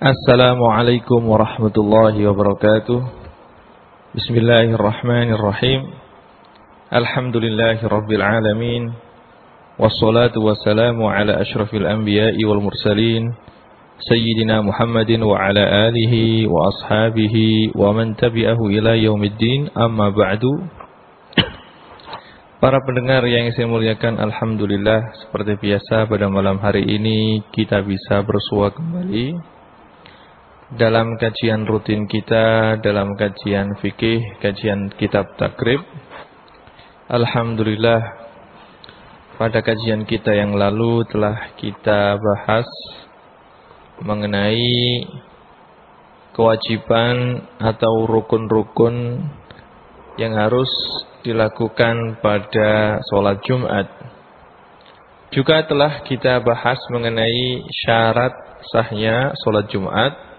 Assalamualaikum warahmatullahi wabarakatuh. Bismillahirrahmanirrahim. Alhamdulillahi rabbil alamin. Wassalatu wassalamu ala ashrafil anbiya'i wal mursalin. Sayyidina Muhammadin wa ala alihi wa ashabihi Wa man tabi'ahu ila yaumiddin. Amma ba'du. Para pendengar yang saya muliakan Alhamdulillah Seperti biasa pada malam hari ini Kita bisa bersua kembali dalam kajian rutin kita dalam kajian fikih, kajian kitab takrib. Alhamdulillah pada kajian kita yang lalu telah kita bahas mengenai kewajiban atau rukun-rukun yang harus dilakukan pada sholat Jumat. Juga telah kita bahas mengenai syarat sahnya sholat Jumat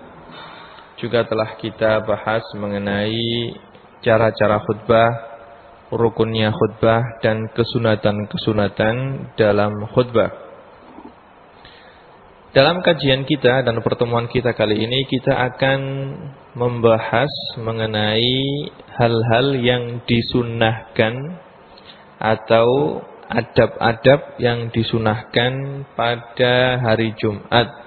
juga telah kita bahas mengenai cara-cara khutbah, rukunnya khutbah dan kesunatan-kesunatan dalam khutbah. Dalam kajian kita dan pertemuan kita kali ini kita akan membahas mengenai hal-hal yang disunahkan atau adab-adab yang disunahkan pada hari Jumat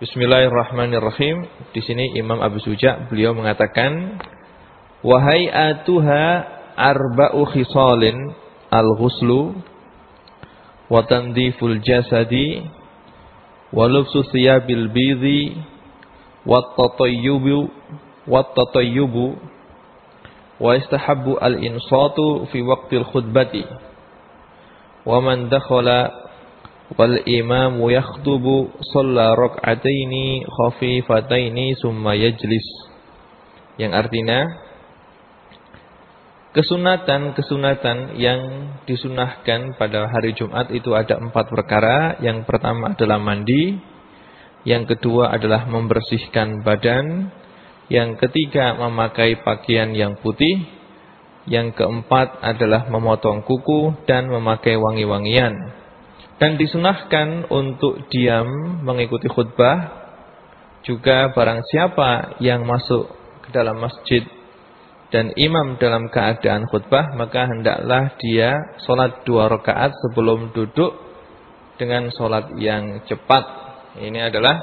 Bismillahirrahmanirrahim. Di sini Imam Abu Suja beliau mengatakan wahai atuha arba'u khisalin al-ghuslu wa tandiful jasadi wa lubsu thiyabil bidhi wa tatayyubu wa tatayyubu wa istahabbu al-insatu fi waqtil khutbati wa man dakhala wal imamu yakhtubu shalla rak'ataini khafifataini summa yajlis yang artinya kesunatan-kesunatan yang disunahkan pada hari Jumat itu ada empat perkara. Yang pertama adalah mandi. Yang kedua adalah membersihkan badan. Yang ketiga memakai pakaian yang putih. Yang keempat adalah memotong kuku dan memakai wangi-wangian. Dan disunahkan untuk diam mengikuti khutbah. Juga barang siapa yang masuk ke dalam masjid dan imam dalam keadaan khutbah, maka hendaklah dia sholat dua rakaat sebelum duduk dengan sholat yang cepat. Ini adalah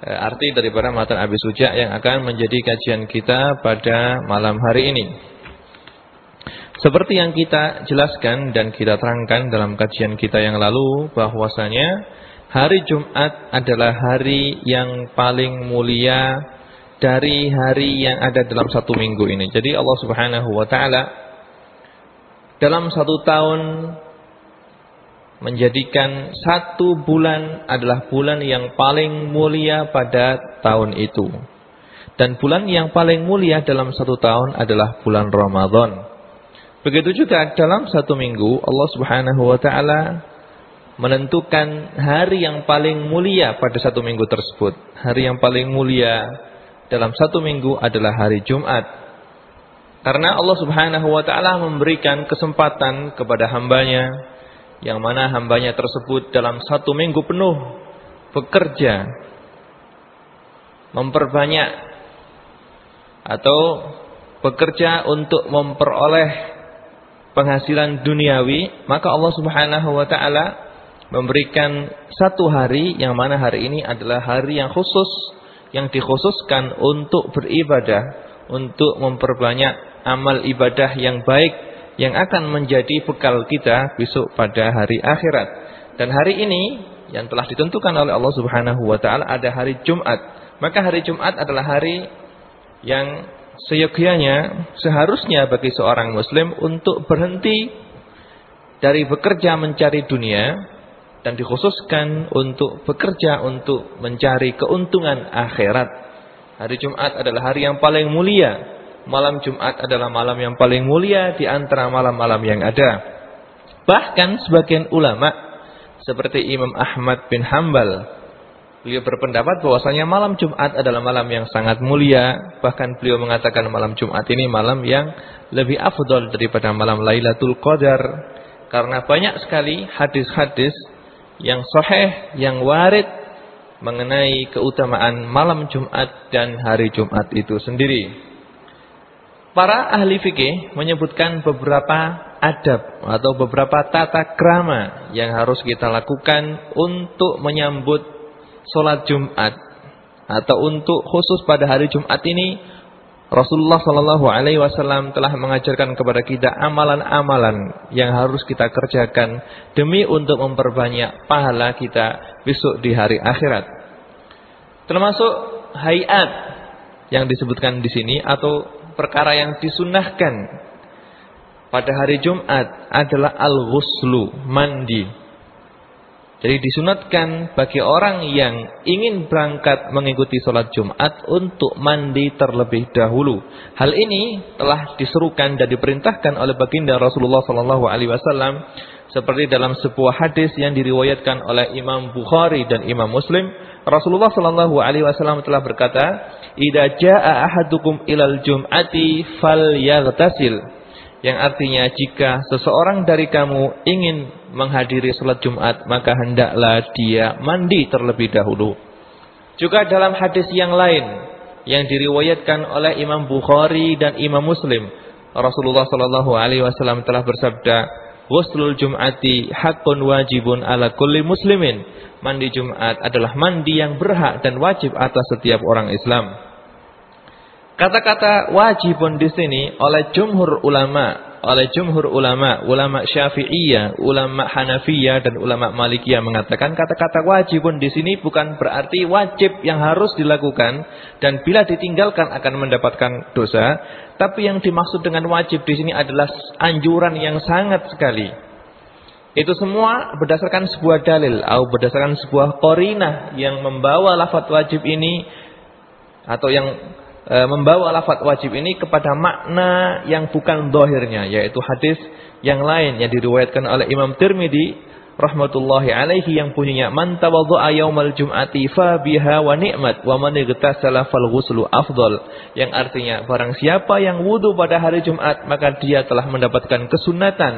e, arti daripada matan Abi Suja yang akan menjadi kajian kita pada malam hari ini. Seperti yang kita jelaskan dan kita terangkan dalam kajian kita yang lalu bahwasanya hari Jumat adalah hari yang paling mulia dari hari yang ada dalam satu minggu ini. Jadi Allah Subhanahu wa taala dalam satu tahun menjadikan satu bulan adalah bulan yang paling mulia pada tahun itu. Dan bulan yang paling mulia dalam satu tahun adalah bulan Ramadan. Begitu juga dalam satu minggu Allah Subhanahu wa taala menentukan hari yang paling mulia pada satu minggu tersebut. Hari yang paling mulia dalam satu minggu adalah hari Jumat. Karena Allah Subhanahu wa taala memberikan kesempatan kepada hambanya yang mana hambanya tersebut dalam satu minggu penuh bekerja memperbanyak atau bekerja untuk memperoleh penghasilan duniawi, maka Allah Subhanahu wa taala memberikan satu hari yang mana hari ini adalah hari yang khusus yang dikhususkan untuk beribadah, untuk memperbanyak amal ibadah yang baik yang akan menjadi bekal kita besok pada hari akhirat. Dan hari ini yang telah ditentukan oleh Allah Subhanahu wa taala ada hari Jumat. Maka hari Jumat adalah hari yang seyogyanya seharusnya bagi seorang muslim untuk berhenti dari bekerja mencari dunia dan dikhususkan untuk bekerja untuk mencari keuntungan akhirat. Hari Jumat adalah hari yang paling mulia. Malam Jumat adalah malam yang paling mulia di antara malam-malam yang ada. Bahkan sebagian ulama seperti Imam Ahmad bin Hambal Beliau berpendapat bahwasanya malam Jumat adalah malam yang sangat mulia. Bahkan beliau mengatakan malam Jumat ini malam yang lebih afdol daripada malam Lailatul Qadar. Karena banyak sekali hadis-hadis yang sahih, yang warid mengenai keutamaan malam Jumat dan hari Jumat itu sendiri. Para ahli fikih menyebutkan beberapa adab atau beberapa tata krama yang harus kita lakukan untuk menyambut sholat Jumat atau untuk khusus pada hari Jumat ini Rasulullah Shallallahu Alaihi Wasallam telah mengajarkan kepada kita amalan-amalan yang harus kita kerjakan demi untuk memperbanyak pahala kita besok di hari akhirat. Termasuk hayat yang disebutkan di sini atau perkara yang disunahkan pada hari Jumat adalah al-ghuslu, mandi. Jadi disunatkan bagi orang yang ingin berangkat mengikuti sholat Jumat untuk mandi terlebih dahulu. Hal ini telah diserukan dan diperintahkan oleh baginda Rasulullah Sallallahu Alaihi Wasallam seperti dalam sebuah hadis yang diriwayatkan oleh Imam Bukhari dan Imam Muslim. Rasulullah Sallallahu Alaihi Wasallam telah berkata, "Ida jaa ahadukum ilal jum'ati fal yaghtasil." Yang artinya jika seseorang dari kamu ingin menghadiri sholat Jumat maka hendaklah dia mandi terlebih dahulu. Juga dalam hadis yang lain yang diriwayatkan oleh Imam Bukhari dan Imam Muslim, Rasulullah Shallallahu Alaihi Wasallam telah bersabda, "Ghuslul Jum'ati hakun wajibun ala kulli muslimin." Mandi Jumat adalah mandi yang berhak dan wajib atas setiap orang Islam. Kata-kata wajibun di sini oleh jumhur ulama, oleh jumhur ulama, ulama Syafi'iyah, ulama Hanafiyah dan ulama Malikiyah mengatakan kata-kata wajibun di sini bukan berarti wajib yang harus dilakukan dan bila ditinggalkan akan mendapatkan dosa, tapi yang dimaksud dengan wajib di sini adalah anjuran yang sangat sekali. Itu semua berdasarkan sebuah dalil atau berdasarkan sebuah korinah yang membawa lafaz wajib ini atau yang e, membawa lafaz wajib ini kepada makna yang bukan dohirnya yaitu hadis yang lain yang diriwayatkan oleh Imam Tirmidzi rahmatullahi alaihi yang punyanya man tawaddu'a yaumal jum'ati fa biha wa ni'mat wa man igtasala fal ghuslu afdal. Yang artinya barang siapa yang wudu pada hari Jumat maka dia telah mendapatkan kesunatan.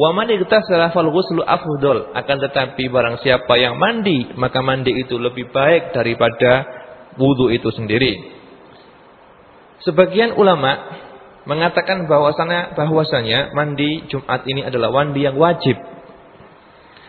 Wa man igtasala fal ghuslu afdal. Akan tetapi barang siapa yang mandi maka mandi itu lebih baik daripada wudu itu sendiri Sebagian ulama mengatakan bahwasanya bahwasanya mandi Jumat ini adalah mandi yang wajib.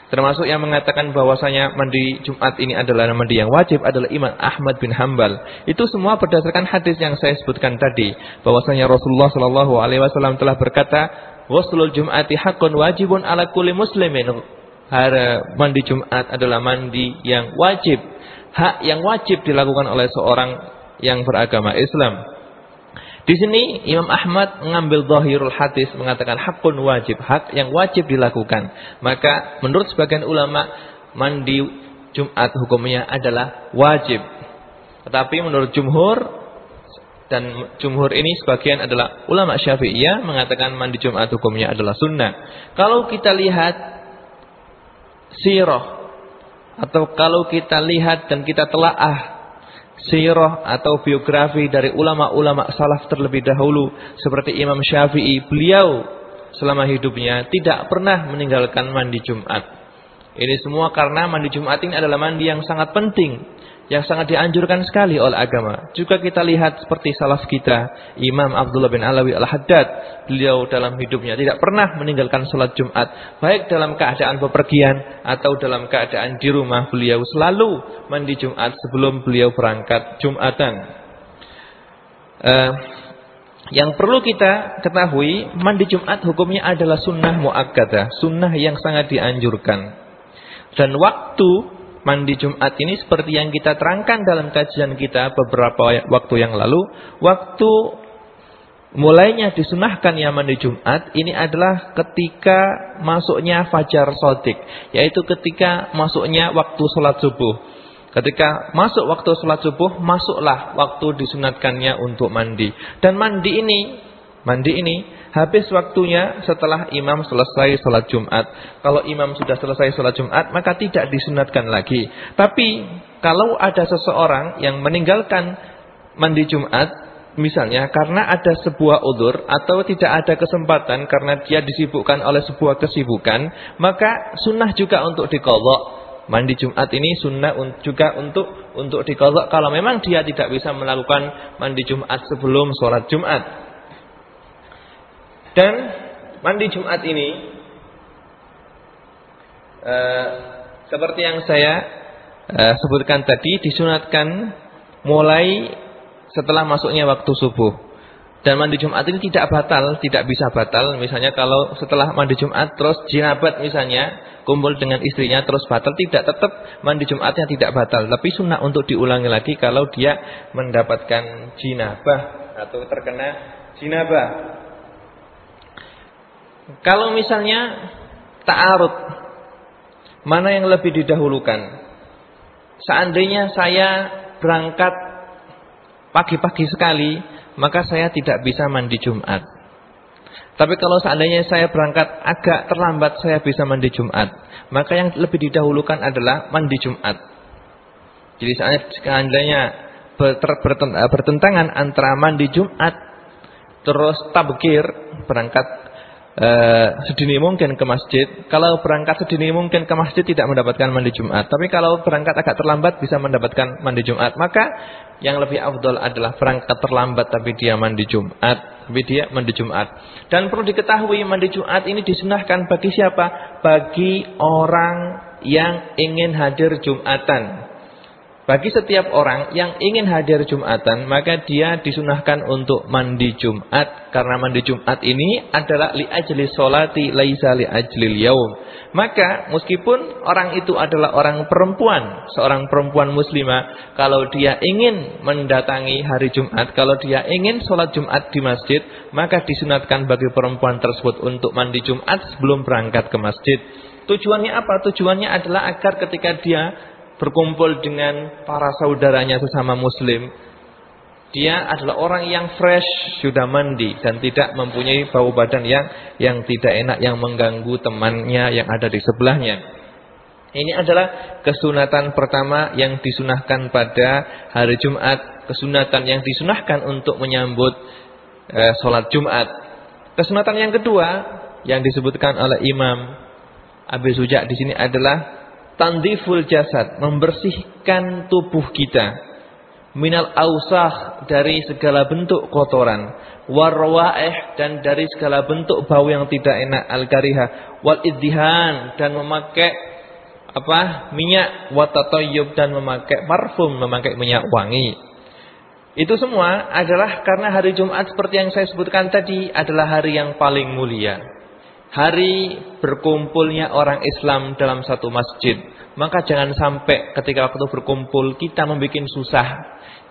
Termasuk yang mengatakan bahwasanya mandi Jumat ini adalah mandi yang wajib adalah Imam Ahmad bin Hambal. Itu semua berdasarkan hadis yang saya sebutkan tadi, bahwasanya Rasulullah Shallallahu alaihi wasallam telah berkata, "Ghuslul Jum'ati haqqun wajibun ala kulli muslimin." Hari mandi Jumat adalah mandi yang wajib, hak yang wajib dilakukan oleh seorang yang beragama Islam. Di sini Imam Ahmad mengambil zahirul hadis mengatakan hakun wajib, hak yang wajib dilakukan. Maka menurut sebagian ulama mandi Jumat hukumnya adalah wajib. Tetapi menurut jumhur dan jumhur ini sebagian adalah ulama Syafi'iyah mengatakan mandi Jumat hukumnya adalah sunnah. Kalau kita lihat sirah atau kalau kita lihat dan kita telaah sirah atau biografi dari ulama-ulama salaf terlebih dahulu seperti Imam Syafi'i beliau selama hidupnya tidak pernah meninggalkan mandi Jumat. Ini semua karena mandi Jumat ini adalah mandi yang sangat penting yang sangat dianjurkan sekali oleh agama. Juga kita lihat seperti salaf kita, Imam Abdullah bin Alawi Al-Haddad, beliau dalam hidupnya tidak pernah meninggalkan sholat Jumat, baik dalam keadaan bepergian atau dalam keadaan di rumah, beliau selalu mandi Jumat sebelum beliau berangkat Jumatan. Uh, yang perlu kita ketahui, mandi Jumat hukumnya adalah sunnah muakkadah, sunnah yang sangat dianjurkan. Dan waktu mandi Jumat ini seperti yang kita terangkan dalam kajian kita beberapa waktu yang lalu, waktu mulainya disunahkan yang mandi Jumat ini adalah ketika masuknya fajar sodik, yaitu ketika masuknya waktu sholat subuh. Ketika masuk waktu sholat subuh, masuklah waktu disunatkannya untuk mandi. Dan mandi ini, mandi ini habis waktunya setelah imam selesai sholat Jumat. Kalau imam sudah selesai sholat Jumat, maka tidak disunatkan lagi. Tapi kalau ada seseorang yang meninggalkan mandi Jumat, misalnya karena ada sebuah udur atau tidak ada kesempatan karena dia disibukkan oleh sebuah kesibukan, maka sunnah juga untuk dikolok mandi Jumat ini sunnah juga untuk untuk dikodok kalau memang dia tidak bisa melakukan mandi Jumat sebelum sholat Jumat. Dan mandi Jumat ini uh, seperti yang saya uh, sebutkan tadi disunatkan mulai setelah masuknya waktu subuh. Dan mandi Jumat ini tidak batal, tidak bisa batal. Misalnya kalau setelah mandi Jumat terus jinabat misalnya kumpul dengan istrinya terus batal, tidak tetap mandi Jumatnya tidak batal. Tapi sunnah untuk diulangi lagi kalau dia mendapatkan jinabah atau terkena jinabah. Kalau misalnya ta'arud, mana yang lebih didahulukan? Seandainya saya berangkat pagi-pagi sekali maka saya tidak bisa mandi Jumat. Tapi kalau seandainya saya berangkat agak terlambat saya bisa mandi Jumat, maka yang lebih didahulukan adalah mandi Jumat. Jadi seandainya bertentangan antara mandi Jumat terus tabkir berangkat uh, sedini mungkin ke masjid. Kalau berangkat sedini mungkin ke masjid tidak mendapatkan mandi Jumat. Tapi kalau berangkat agak terlambat bisa mendapatkan mandi Jumat. Maka yang lebih afdol adalah berangkat terlambat tapi dia mandi Jumat. Tapi dia mandi Jumat. Dan perlu diketahui mandi Jumat ini disunahkan bagi siapa? Bagi orang yang ingin hadir Jumatan. Bagi setiap orang yang ingin hadir Jumatan, maka dia disunahkan untuk mandi Jumat. Karena mandi Jumat ini adalah li ajli solati laisa li ajli yaum. Maka meskipun orang itu adalah orang perempuan, seorang perempuan muslimah, kalau dia ingin mendatangi hari Jumat, kalau dia ingin sholat Jumat di masjid, maka disunatkan bagi perempuan tersebut untuk mandi Jumat sebelum berangkat ke masjid. Tujuannya apa? Tujuannya adalah agar ketika dia berkumpul dengan para saudaranya sesama muslim. Dia adalah orang yang fresh, sudah mandi dan tidak mempunyai bau badan yang yang tidak enak yang mengganggu temannya yang ada di sebelahnya. Ini adalah kesunatan pertama yang disunahkan pada hari Jumat, kesunatan yang disunahkan untuk menyambut eh, sholat Jumat. Kesunatan yang kedua yang disebutkan oleh Imam Abi Suja di sini adalah tandiful jasad, membersihkan tubuh kita. Minal ausah dari segala bentuk kotoran, warwaeh dan dari segala bentuk bau yang tidak enak al-kariha, wal iddihan dan memakai apa? minyak watatoyub dan memakai parfum, memakai minyak wangi. Itu semua adalah karena hari Jumat seperti yang saya sebutkan tadi adalah hari yang paling mulia hari berkumpulnya orang Islam dalam satu masjid. Maka jangan sampai ketika waktu berkumpul kita membuat susah.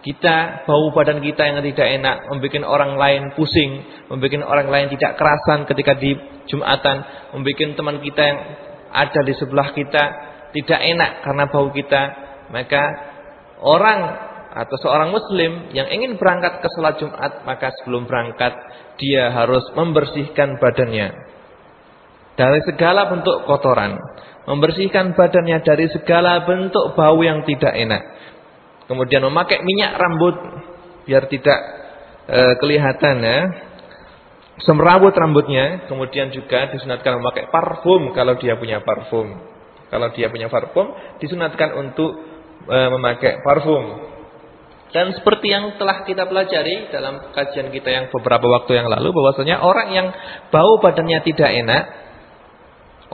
Kita bau badan kita yang tidak enak, membuat orang lain pusing, membuat orang lain tidak kerasan ketika di Jumatan, membuat teman kita yang ada di sebelah kita tidak enak karena bau kita. Maka orang atau seorang muslim yang ingin berangkat ke sholat Jumat, maka sebelum berangkat dia harus membersihkan badannya dari segala bentuk kotoran, membersihkan badannya dari segala bentuk bau yang tidak enak. Kemudian memakai minyak rambut biar tidak e, kelihatan ya. Semrawut rambutnya, kemudian juga disunatkan memakai parfum kalau dia punya parfum. Kalau dia punya parfum, disunatkan untuk e, memakai parfum. Dan seperti yang telah kita pelajari dalam kajian kita yang beberapa waktu yang lalu bahwasanya orang yang bau badannya tidak enak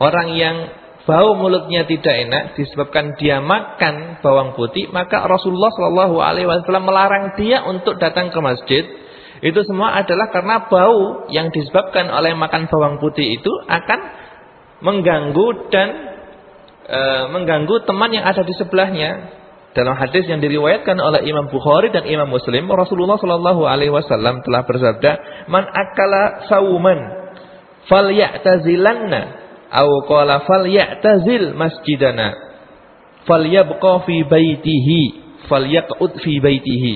Orang yang bau mulutnya tidak enak disebabkan dia makan bawang putih, maka Rasulullah Shallallahu alaihi wasallam melarang dia untuk datang ke masjid. Itu semua adalah karena bau yang disebabkan oleh makan bawang putih itu akan mengganggu dan e, mengganggu teman yang ada di sebelahnya. Dalam hadis yang diriwayatkan oleh Imam Bukhari dan Imam Muslim, Rasulullah Shallallahu Alaihi Wasallam telah bersabda, "Man akala sauman, falyatazilanna Au qala ya'tazil masjidana falyabqa fi baitihi falyaqud fi baitihi.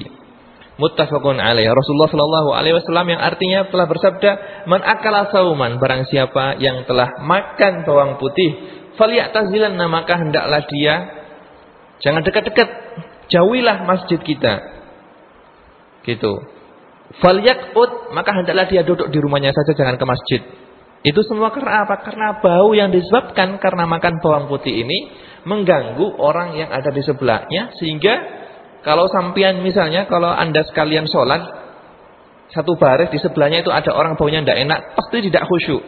Muttafaqun alaih. Rasulullah sallallahu alaihi wasallam yang artinya telah bersabda, "Man akala sauman, barang siapa yang telah makan bawang putih, falyatazilan maka hendaklah dia jangan dekat-dekat, jauhilah masjid kita." Gitu. Falyaqud, maka hendaklah dia duduk di rumahnya saja jangan ke masjid. Itu semua karena apa? Karena bau yang disebabkan karena makan bawang putih ini mengganggu orang yang ada di sebelahnya sehingga kalau sampian misalnya kalau Anda sekalian sholat satu baris di sebelahnya itu ada orang baunya tidak enak, pasti tidak khusyuk.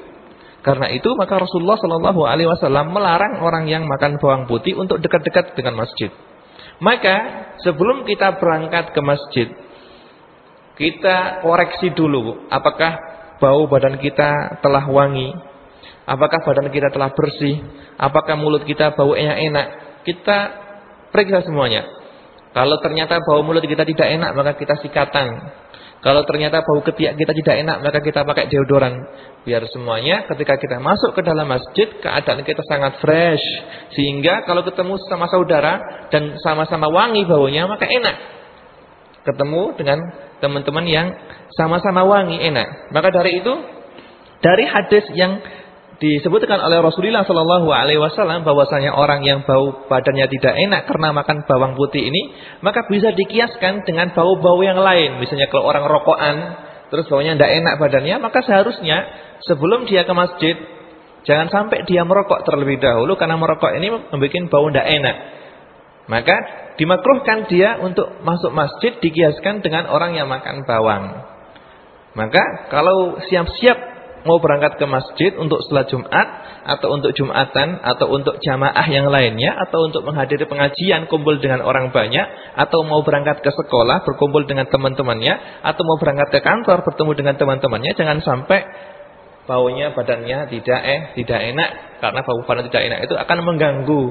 Karena itu maka Rasulullah Shallallahu Alaihi Wasallam melarang orang yang makan bawang putih untuk dekat-dekat dengan masjid. Maka sebelum kita berangkat ke masjid, kita koreksi dulu apakah bau badan kita telah wangi, apakah badan kita telah bersih, apakah mulut kita bau enak-enak, kita periksa semuanya. Kalau ternyata bau mulut kita tidak enak, maka kita sikatan. Kalau ternyata bau ketiak kita tidak enak, maka kita pakai deodoran. Biar semuanya ketika kita masuk ke dalam masjid, keadaan kita sangat fresh. Sehingga kalau ketemu sama saudara dan sama-sama wangi baunya, maka enak. Ketemu dengan teman-teman yang sama-sama wangi enak. Maka dari itu dari hadis yang disebutkan oleh Rasulullah Shallallahu Alaihi Wasallam bahwasanya orang yang bau badannya tidak enak karena makan bawang putih ini, maka bisa dikiaskan dengan bau-bau yang lain. Misalnya kalau orang rokokan, terus baunya tidak enak badannya, maka seharusnya sebelum dia ke masjid, jangan sampai dia merokok terlebih dahulu karena merokok ini membuat bau tidak enak. Maka dimakruhkan dia untuk masuk masjid dikiaskan dengan orang yang makan bawang. Maka kalau siap-siap mau berangkat ke masjid untuk sholat Jumat atau untuk Jumatan atau untuk jamaah yang lainnya atau untuk menghadiri pengajian kumpul dengan orang banyak atau mau berangkat ke sekolah berkumpul dengan teman-temannya atau mau berangkat ke kantor bertemu dengan teman-temannya jangan sampai baunya badannya tidak eh tidak enak karena bau badan tidak enak itu akan mengganggu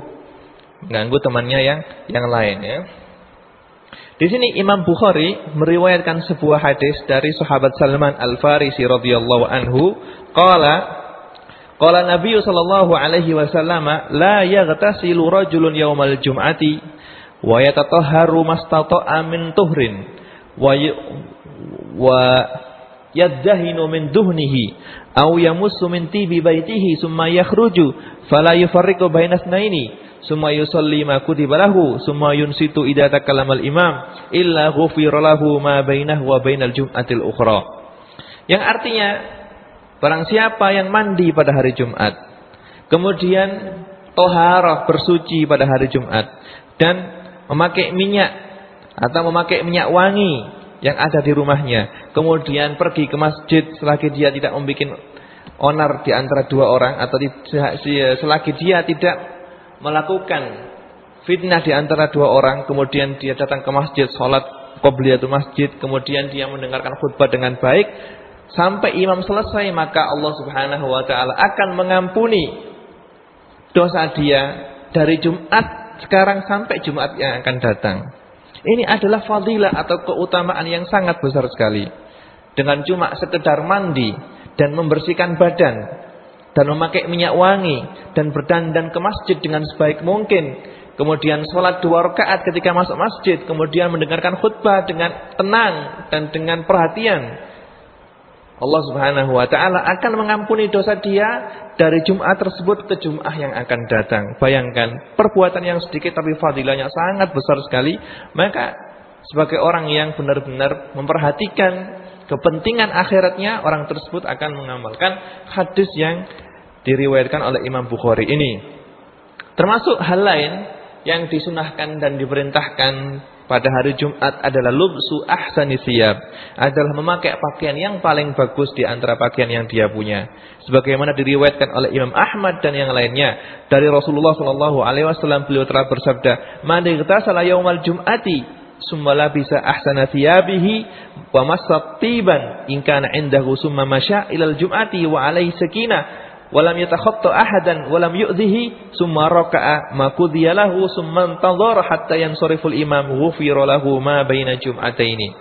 mengganggu temannya yang yang lain ya. Di sini Imam Bukhari meriwayatkan sebuah hadis dari sahabat Salman Al-Farisi radhiyallahu anhu, qala qala Nabi sallallahu alaihi wasallam la yaghtasilu rajulun yaumal jum'ati wa yatatahharu mastata'a min tuhrin wa wa yaddahinu min duhnihi aw yamussu min tibi baitihi summa yakhruju fala yufarriqu baina itsnaini summa yusalli ma kutiba lahu summa yunsitu idza takallama al-imam illa ghufira lahu ma bainahu wa bainal jum'atil ukhra. Yang artinya barang siapa yang mandi pada hari Jumat kemudian toharah bersuci pada hari Jumat dan memakai minyak atau memakai minyak wangi yang ada di rumahnya kemudian pergi ke masjid selagi dia tidak membuat onar di antara dua orang atau selagi dia tidak melakukan fitnah di antara dua orang, kemudian dia datang ke masjid, sholat qobliyatul masjid, kemudian dia mendengarkan khutbah dengan baik, sampai imam selesai, maka Allah subhanahu wa ta'ala akan mengampuni dosa dia dari Jumat sekarang sampai Jumat yang akan datang. Ini adalah fadilah atau keutamaan yang sangat besar sekali. Dengan cuma sekedar mandi dan membersihkan badan dan memakai minyak wangi dan berdandan ke masjid dengan sebaik mungkin. Kemudian sholat dua rakaat ketika masuk masjid. Kemudian mendengarkan khutbah dengan tenang dan dengan perhatian. Allah subhanahu wa ta'ala akan mengampuni dosa dia dari Jum'ah tersebut ke Jum'ah yang akan datang. Bayangkan, perbuatan yang sedikit tapi fadilahnya sangat besar sekali. Maka sebagai orang yang benar-benar memperhatikan kepentingan akhiratnya, orang tersebut akan mengamalkan hadis yang diriwayatkan oleh Imam Bukhari ini. Termasuk hal lain yang disunahkan dan diperintahkan pada hari Jumat adalah lubsu ahsani siyab, adalah memakai pakaian yang paling bagus di antara pakaian yang dia punya. Sebagaimana diriwayatkan oleh Imam Ahmad dan yang lainnya dari Rasulullah sallallahu alaihi wasallam beliau telah bersabda, "Man igtasala yaumal jum'ati summa labisa ahsana thiyabihi wa massat tiban in kana indahu summa masya ilal jum'ati wa alaihi sakinah walam yatakhatta ahadan walam yu'dhihi summa raka'a ma qudiya lahu summa intadhara hatta yansariful imam ghufira lahu ma baina jum'ataini.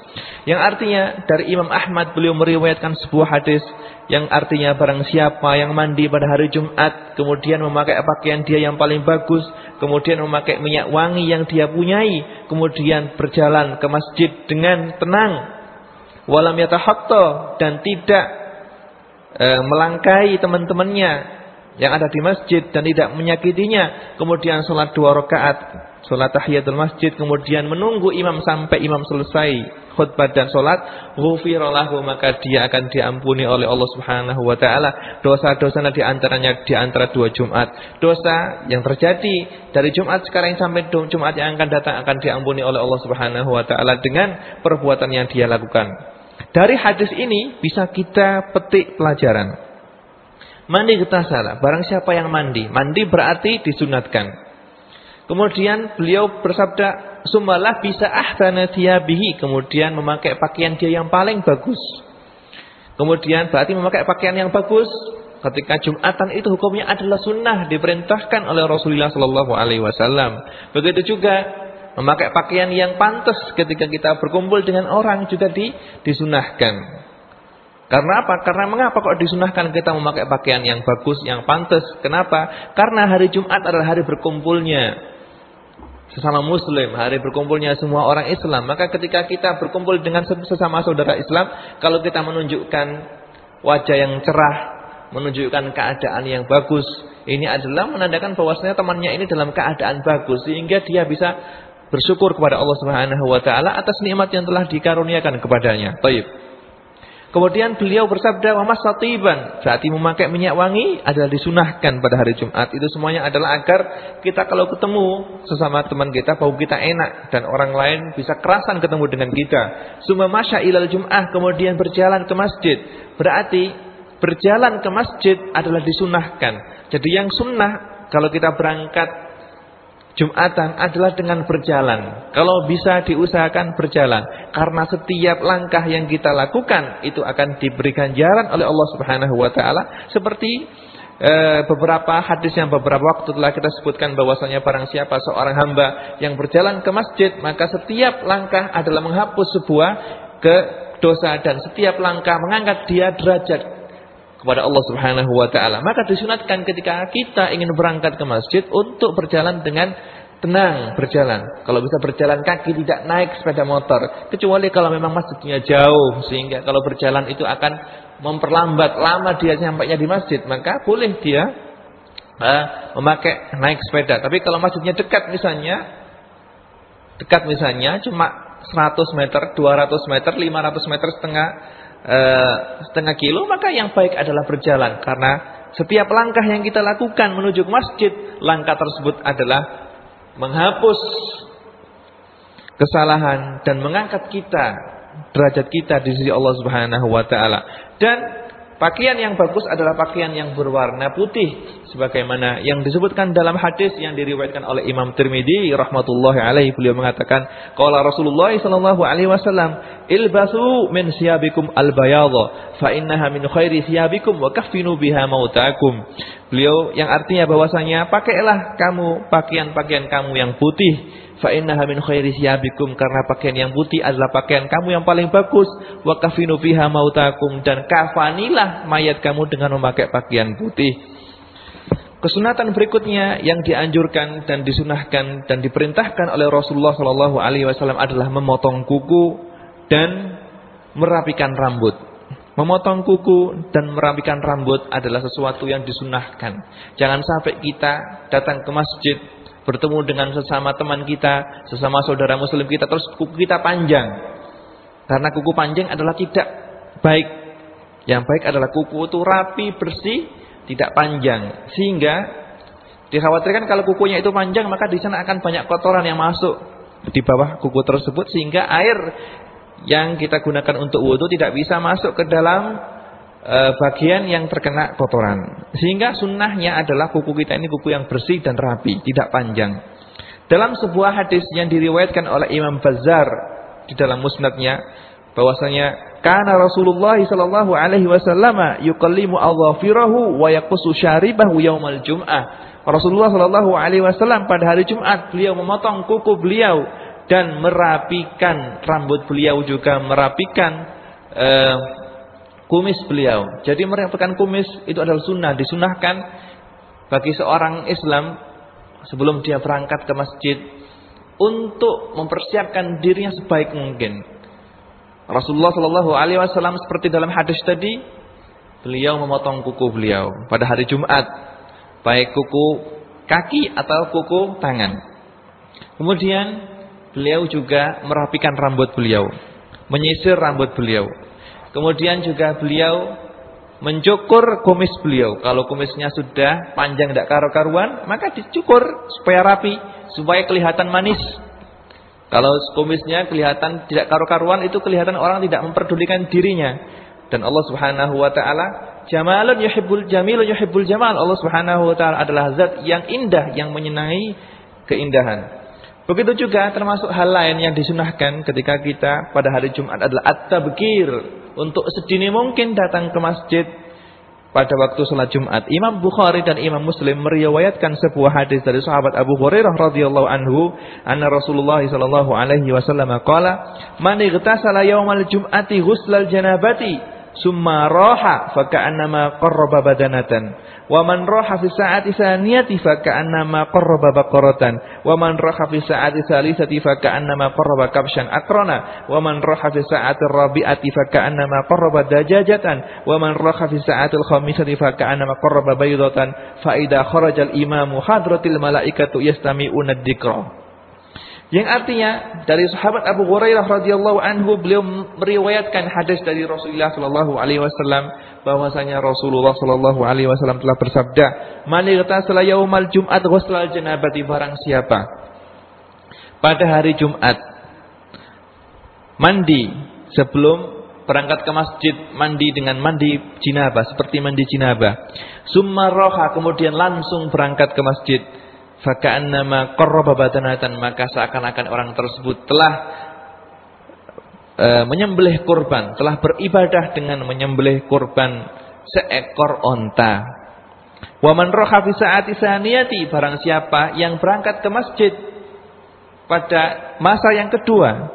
Yang artinya dari Imam Ahmad beliau meriwayatkan sebuah hadis yang artinya barang siapa yang mandi pada hari Jumat kemudian memakai pakaian dia yang paling bagus kemudian memakai minyak wangi yang dia punyai kemudian berjalan ke masjid dengan tenang. Walam yatahatta dan tidak e, melangkai teman-temannya yang ada di masjid dan tidak menyakitinya. Kemudian sholat dua rakaat, sholat tahiyatul masjid, kemudian menunggu imam sampai imam selesai khutbah dan salat, ghufirallahu maka dia akan diampuni oleh Allah Subhanahu wa taala dosa-dosanya di antaranya di antara dua Jumat. Dosa yang terjadi dari Jumat sekarang sampai Jumat yang akan datang akan diampuni oleh Allah Subhanahu wa taala dengan perbuatan yang dia lakukan. Dari hadis ini bisa kita petik pelajaran. Mandi kita salah. Barang siapa yang mandi, mandi berarti disunatkan. Kemudian beliau bersabda, "Sumalah bisa ahsana thiyabihi." Kemudian memakai pakaian dia yang paling bagus. Kemudian berarti memakai pakaian yang bagus ketika Jumatan itu hukumnya adalah sunnah diperintahkan oleh Rasulullah Wasallam. Begitu juga memakai pakaian yang pantas ketika kita berkumpul dengan orang juga di, disunahkan. Karena apa? Karena mengapa kok disunahkan kita memakai pakaian yang bagus, yang pantas? Kenapa? Karena hari Jumat adalah hari berkumpulnya sesama muslim, hari berkumpulnya semua orang Islam. Maka ketika kita berkumpul dengan sesama saudara Islam, kalau kita menunjukkan wajah yang cerah, menunjukkan keadaan yang bagus, ini adalah menandakan bahwasanya temannya ini dalam keadaan bagus sehingga dia bisa bersyukur kepada Allah Subhanahu wa taala atas nikmat yang telah dikaruniakan kepadanya. Baik. Kemudian beliau bersabda, "Wa masatiban." Berarti memakai minyak wangi adalah disunahkan pada hari Jumat. Itu semuanya adalah agar kita kalau ketemu sesama teman kita bau kita enak dan orang lain bisa kerasan ketemu dengan kita. Summa masya ilal Jum'ah, kemudian berjalan ke masjid. Berarti berjalan ke masjid adalah disunahkan. Jadi yang sunnah kalau kita berangkat Jumatan adalah dengan berjalan. Kalau bisa diusahakan berjalan. Karena setiap langkah yang kita lakukan itu akan diberikan jalan oleh Allah Subhanahu wa taala seperti e, beberapa hadis yang beberapa waktu telah kita sebutkan bahwasanya barang siapa seorang hamba yang berjalan ke masjid maka setiap langkah adalah menghapus sebuah ke dosa dan setiap langkah mengangkat dia derajat kepada Allah Subhanahu wa taala. Maka disunatkan ketika kita ingin berangkat ke masjid untuk berjalan dengan tenang berjalan. Kalau bisa berjalan kaki tidak naik sepeda motor. Kecuali kalau memang masjidnya jauh sehingga kalau berjalan itu akan memperlambat lama dia sampainya di masjid, maka boleh dia uh, memakai naik sepeda. Tapi kalau masjidnya dekat misalnya dekat misalnya cuma 100 meter, 200 meter, 500 meter setengah Eh, setengah kilo maka yang baik adalah berjalan. Karena setiap langkah yang kita lakukan menuju ke masjid langkah tersebut adalah menghapus kesalahan dan mengangkat kita derajat kita di sisi Allah Subhanahu wa taala. Dan Pakaian yang bagus adalah pakaian yang berwarna putih sebagaimana yang disebutkan dalam hadis yang diriwayatkan oleh Imam Tirmidzi rahmatullahi alaihi. Beliau mengatakan qala Rasulullah sallallahu alaihi wasallam ilbasu min siyabikum albayadha fa innaha min khairi siyabikum wa kaffinu biha mautakum beliau yang artinya bahwasanya pakailah kamu pakaian-pakaian kamu yang putih fa innaha min khairi siyabikum karena pakaian yang putih adalah pakaian kamu yang paling bagus wa kafinu fiha mautakum dan kafanilah mayat kamu dengan memakai pakaian putih Kesunatan berikutnya yang dianjurkan dan disunahkan dan diperintahkan oleh Rasulullah Shallallahu Alaihi Wasallam adalah memotong kuku dan merapikan rambut. Memotong kuku dan merapikan rambut adalah sesuatu yang disunahkan. Jangan sampai kita datang ke masjid bertemu dengan sesama teman kita, sesama saudara muslim kita, terus kuku kita panjang. Karena kuku panjang adalah tidak baik. Yang baik adalah kuku itu rapi, bersih, tidak panjang. Sehingga dikhawatirkan kalau kukunya itu panjang, maka di sana akan banyak kotoran yang masuk di bawah kuku tersebut. Sehingga air yang kita gunakan untuk wudhu tidak bisa masuk ke dalam bagian yang terkena kotoran. Sehingga sunnahnya adalah kuku kita ini kuku yang bersih dan rapi, tidak panjang. Dalam sebuah hadis yang diriwayatkan oleh Imam Bazzar di dalam musnadnya bahwasanya karena Rasulullah sallallahu alaihi wasallam yukallimu adhafirahu wa yaqsu syaribahu yaumal jum'ah. Rasulullah sallallahu alaihi wasallam pada hari Jumat beliau memotong kuku beliau dan merapikan rambut beliau juga merapikan uh, kumis beliau. Jadi merapikan kumis itu adalah sunnah, disunahkan bagi seorang Islam sebelum dia berangkat ke masjid untuk mempersiapkan dirinya sebaik mungkin. Rasulullah Shallallahu Alaihi Wasallam seperti dalam hadis tadi, beliau memotong kuku beliau pada hari Jumat, baik kuku kaki atau kuku tangan. Kemudian beliau juga merapikan rambut beliau. menyisir rambut beliau. Kemudian juga beliau mencukur kumis beliau. Kalau kumisnya sudah panjang tidak karu-karuan, maka dicukur supaya rapi, supaya kelihatan manis. Kalau kumisnya kelihatan tidak karu-karuan, itu kelihatan orang tidak memperdulikan dirinya. Dan Allah Subhanahu wa taala jamalun yuhibbul jamilun yuhibbul jamal. Allah Subhanahu wa taala adalah zat yang indah yang menyenangi keindahan. Begitu juga termasuk hal lain yang disunahkan ketika kita pada hari Jumat adalah at-tabkir untuk sedini mungkin datang ke masjid pada waktu sholat Jumat. Imam Bukhari dan Imam Muslim meriwayatkan sebuah hadis dari sahabat Abu Hurairah radhiyallahu anhu, anna Rasulullah sallallahu alaihi wasallam qala, "Man igtasala yawmal jum'ati ghuslal janabati, summa raha fa ka'annama qarraba badanatan." Wa man raha fi sa'ati tsaniyati fa ka'annama qarraba baqaratan. Wa man raha fi sa'ati tsalitsati fa ka'annama qarraba kabshan akrana. Wa man raha fi sa'ati rabi'ati fa ka'annama qarraba dajajatan. Wa man raha fi sa'ati khamisati fa ka'annama qarraba baydatan. Fa idza kharaja al-imamu hadratil malaikatu yastami'una dzikra. Yang artinya dari sahabat Abu Hurairah radhiyallahu anhu beliau meriwayatkan hadis dari Rasulullah sallallahu alaihi wasallam bahwasanya Rasulullah sallallahu alaihi wasallam telah bersabda, "Man igtasala yaumal jum'at ghuslal janabati barang siapa pada hari Jumat mandi sebelum berangkat ke masjid mandi dengan mandi jinabah seperti mandi jinabah. Summa roha kemudian langsung berangkat ke masjid faka'annama qarraba badanatan maka seakan-akan orang tersebut telah e, menyembelih kurban, telah beribadah dengan menyembelih kurban seekor onta. Wa man raha fi sa'ati barang siapa yang berangkat ke masjid pada masa yang kedua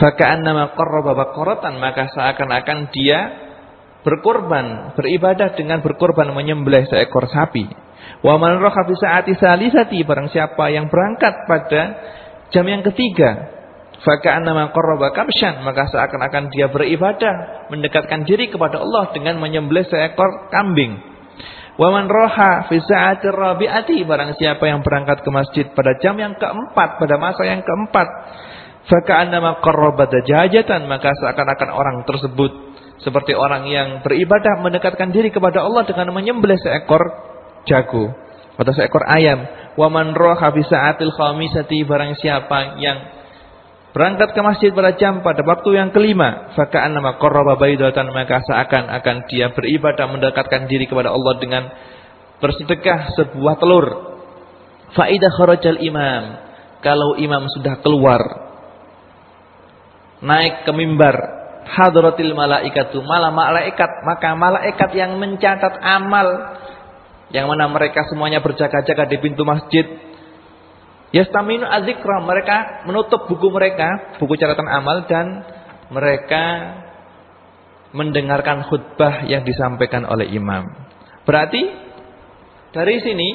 faka'annama qarraba baqaratan maka seakan-akan dia berkorban, beribadah dengan berkorban menyembelih seekor sapi. Wa man raha fi sa'ati salisati barang siapa yang berangkat pada jam yang ketiga faka'annama qarraba kabshan maka seakan-akan dia beribadah mendekatkan diri kepada Allah dengan menyembelih seekor kambing. Wa man raha fi sa'ati rabi'ati barang siapa yang berangkat ke masjid pada jam yang keempat pada masa yang keempat faka'annama qarraba dajajatan maka seakan-akan orang tersebut seperti orang yang beribadah mendekatkan diri kepada Allah dengan menyembelih seekor jago atau seekor ayam. Wa man raha fi sa'atil khamisati barang siapa yang berangkat ke masjid pada jam pada waktu yang kelima, faka'annama qarraba baidatan maka seakan-akan dia beribadah mendekatkan diri kepada Allah dengan bersedekah sebuah telur. Faidah kharajal imam. Kalau imam sudah keluar naik ke mimbar hadratil malaikatu malah malaikat maka malaikat yang mencatat amal yang mana mereka semuanya berjaga-jaga di pintu masjid. Yastaminu adzikra, mereka menutup buku mereka, buku catatan amal dan mereka mendengarkan khutbah yang disampaikan oleh imam. Berarti dari sini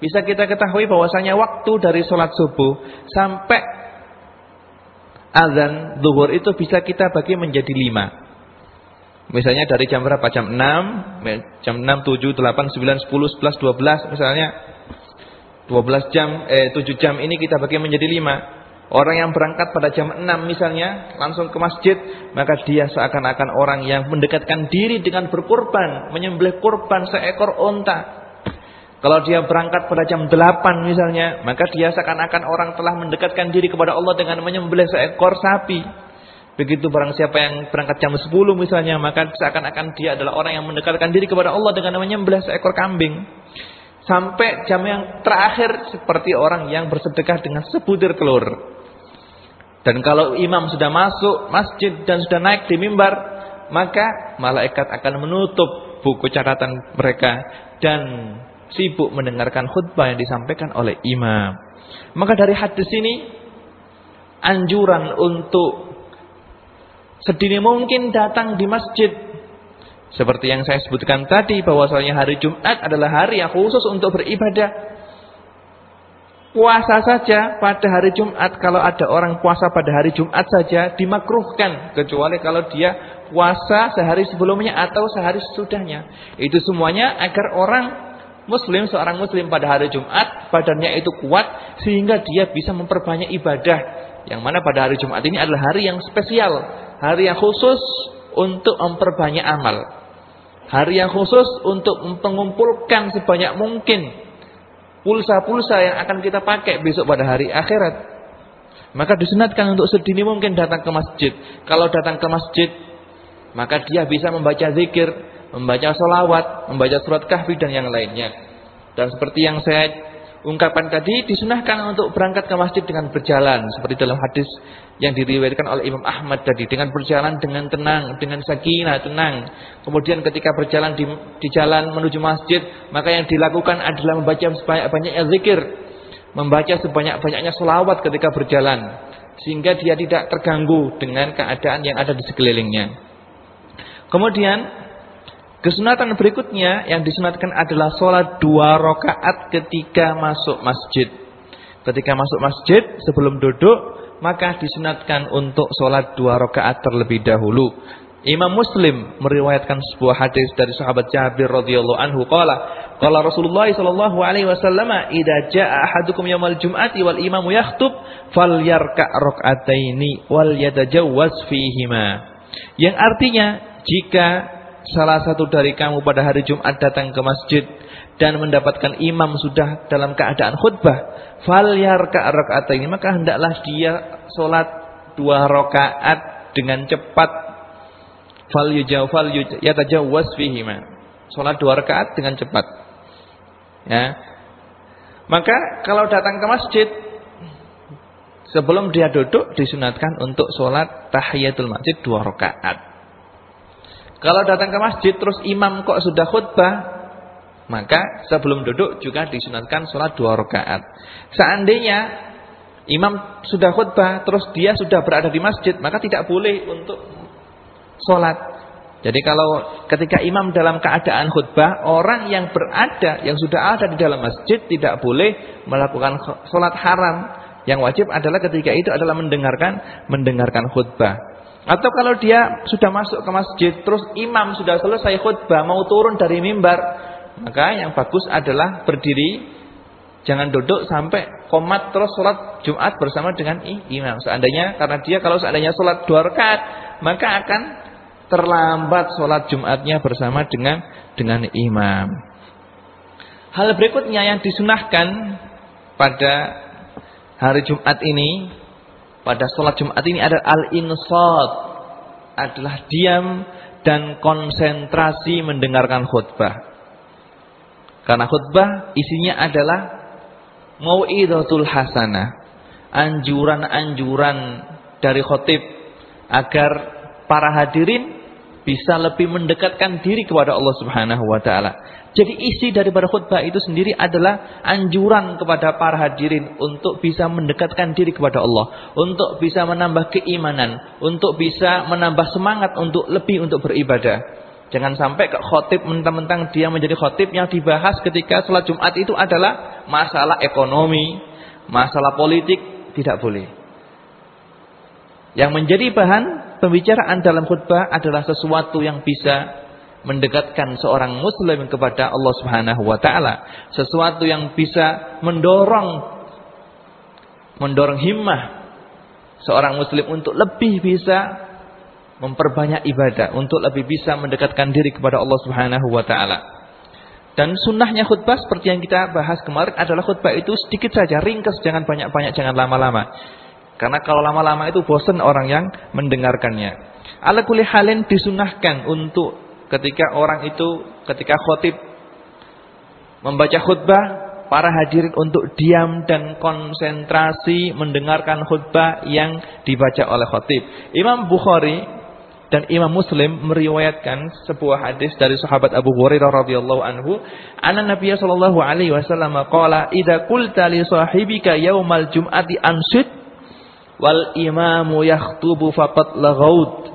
bisa kita ketahui bahwasanya waktu dari sholat subuh sampai azan zuhur itu bisa kita bagi menjadi lima. Misalnya dari jam berapa? Jam 6, jam 6, 7, 8, 9, 10, 11, 12 misalnya 12 jam eh 7 jam ini kita bagi menjadi 5. Orang yang berangkat pada jam 6 misalnya langsung ke masjid, maka dia seakan-akan orang yang mendekatkan diri dengan berkurban, menyembelih kurban seekor unta. Kalau dia berangkat pada jam 8 misalnya, maka dia seakan-akan orang telah mendekatkan diri kepada Allah dengan menyembelih seekor sapi. Begitu barang siapa yang berangkat jam 10 misalnya, maka seakan-akan dia adalah orang yang mendekatkan diri kepada Allah dengan menyembelih seekor kambing. Sampai jam yang terakhir seperti orang yang bersedekah dengan sebutir telur. Dan kalau imam sudah masuk masjid dan sudah naik di mimbar, maka malaikat akan menutup buku catatan mereka dan sibuk mendengarkan khutbah yang disampaikan oleh imam. Maka dari hadis ini anjuran untuk sedini mungkin datang di masjid. Seperti yang saya sebutkan tadi bahwasanya hari Jumat adalah hari yang khusus untuk beribadah. Puasa saja pada hari Jumat kalau ada orang puasa pada hari Jumat saja dimakruhkan kecuali kalau dia puasa sehari sebelumnya atau sehari sesudahnya. Itu semuanya agar orang muslim seorang muslim pada hari Jumat badannya itu kuat sehingga dia bisa memperbanyak ibadah yang mana pada hari Jumat ini adalah hari yang spesial, hari yang khusus untuk memperbanyak amal. Hari yang khusus untuk mengumpulkan sebanyak mungkin pulsa-pulsa yang akan kita pakai besok pada hari akhirat. Maka disunatkan untuk sedini mungkin datang ke masjid. Kalau datang ke masjid, maka dia bisa membaca zikir, membaca solawat, membaca surat kahfi dan yang lainnya. Dan seperti yang saya ungkapkan tadi, disunahkan untuk berangkat ke masjid dengan berjalan. Seperti dalam hadis yang diriwayatkan oleh Imam Ahmad tadi. Dengan berjalan dengan tenang, dengan sakinah, tenang. Kemudian ketika berjalan di, di jalan menuju masjid, maka yang dilakukan adalah membaca sebanyak-banyaknya zikir membaca sebanyak-banyaknya selawat ketika berjalan sehingga dia tidak terganggu dengan keadaan yang ada di sekelilingnya. Kemudian kesunatan berikutnya yang disunatkan adalah sholat dua rakaat ketika masuk masjid. Ketika masuk masjid sebelum duduk maka disunatkan untuk sholat dua rakaat terlebih dahulu. Imam Muslim meriwayatkan sebuah hadis dari sahabat Jabir radhiyallahu anhu qala qala Rasulullah sallallahu alaihi wasallam idza jaa ahadukum yaumal jum'ati wal imamu yakhutub falyarka rak'ataini wal yatajawwaz fihima yang artinya jika salah satu dari kamu pada hari Jumat datang ke masjid dan mendapatkan imam sudah dalam keadaan khutbah falyarka rak'ataini maka hendaklah dia salat dua rakaat dengan cepat fal yujaw fal yatajawwaz ma. Salat dua rakaat dengan cepat. Ya. Maka kalau datang ke masjid sebelum dia duduk disunatkan untuk sholat tahiyatul masjid dua rakaat. Kalau datang ke masjid terus imam kok sudah khutbah, maka sebelum duduk juga disunatkan sholat dua rakaat. Seandainya imam sudah khutbah terus dia sudah berada di masjid, maka tidak boleh untuk sholat. Jadi kalau ketika imam dalam keadaan khutbah, orang yang berada, yang sudah ada di dalam masjid tidak boleh melakukan sholat haram. Yang wajib adalah ketika itu adalah mendengarkan mendengarkan khutbah. Atau kalau dia sudah masuk ke masjid, terus imam sudah selesai khutbah, mau turun dari mimbar, maka yang bagus adalah berdiri, jangan duduk sampai komat terus sholat Jumat bersama dengan imam. Seandainya, karena dia kalau seandainya sholat dua rakaat, maka akan terlambat sholat Jumatnya bersama dengan dengan imam. Hal berikutnya yang disunahkan pada hari Jumat ini, pada sholat Jumat ini adalah al-insad, adalah diam dan konsentrasi mendengarkan khutbah. Karena khutbah isinya adalah mau'idatul hasanah, anjuran-anjuran dari khutib agar para hadirin bisa lebih mendekatkan diri kepada Allah Subhanahu wa taala. Jadi isi daripada khutbah itu sendiri adalah anjuran kepada para hadirin untuk bisa mendekatkan diri kepada Allah, untuk bisa menambah keimanan, untuk bisa menambah semangat untuk lebih untuk beribadah. Jangan sampai ke khotib mentang-mentang dia menjadi khotib yang dibahas ketika sholat Jumat itu adalah masalah ekonomi, masalah politik, tidak boleh. Yang menjadi bahan pembicaraan dalam khutbah adalah sesuatu yang bisa mendekatkan seorang muslim kepada Allah Subhanahu wa taala, sesuatu yang bisa mendorong mendorong himmah seorang muslim untuk lebih bisa memperbanyak ibadah, untuk lebih bisa mendekatkan diri kepada Allah Subhanahu wa taala. Dan sunnahnya khutbah seperti yang kita bahas kemarin adalah khutbah itu sedikit saja, ringkas, jangan banyak-banyak, jangan lama-lama. Karena kalau lama-lama itu bosan orang yang mendengarkannya. Ala kulli halin disunahkan untuk ketika orang itu ketika khotib membaca khutbah para hadirin untuk diam dan konsentrasi mendengarkan khutbah yang dibaca oleh khotib. Imam Bukhari dan Imam Muslim meriwayatkan sebuah hadis dari sahabat Abu Hurairah radhiyallahu anhu, anna Nabi sallallahu alaihi wasallam qala, "Idza qulta li sahibika yaumal jum'ati ansit wal imamu yakhtubu faqad laghaut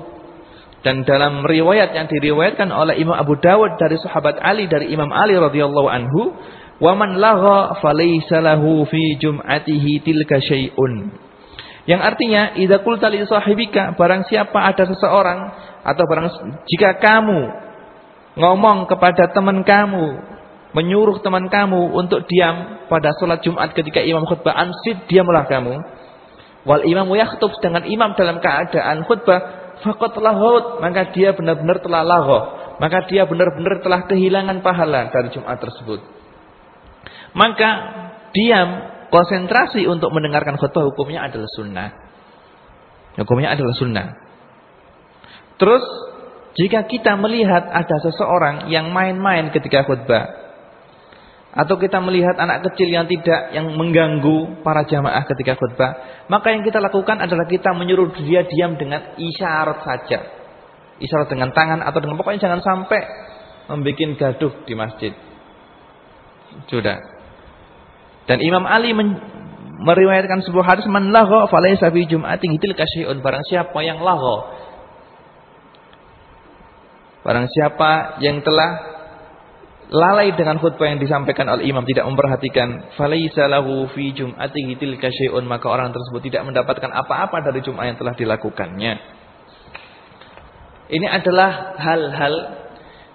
dan dalam riwayat yang diriwayatkan oleh Imam Abu Dawud dari sahabat Ali dari Imam Ali radhiyallahu anhu wa man lagha falaysa lahu fi jum'atihi tilka syai'un. Yang artinya idza qulta li sahibika barang siapa ada seseorang atau barang jika kamu ngomong kepada teman kamu menyuruh teman kamu untuk diam pada sholat Jumat ketika imam khutbah ansid diamlah kamu. Wal imam yakhtub dengan imam dalam keadaan khutbah faqat lahut maka dia benar-benar telah laghah maka dia benar-benar telah kehilangan pahala dari Jumat tersebut. Maka diam konsentrasi untuk mendengarkan khutbah hukumnya adalah sunnah. Hukumnya adalah sunnah. Terus jika kita melihat ada seseorang yang main-main ketika khutbah atau kita melihat anak kecil yang tidak yang mengganggu para jamaah ketika khutbah, maka yang kita lakukan adalah kita menyuruh dia diam dengan isyarat saja. Isyarat dengan tangan atau dengan pokoknya jangan sampai membuat gaduh di masjid. Sudah. Dan Imam Ali men meriwayatkan sebuah hadis man lagha falaysa fi jum'atin hitil kasyai'un barang siapa yang lagha barang siapa yang telah lalai dengan khutbah yang disampaikan oleh imam tidak memperhatikan falaisa lahu fi jum'atihi tilka syai'un maka orang tersebut tidak mendapatkan apa-apa dari Jumat yang telah dilakukannya. Ini adalah hal-hal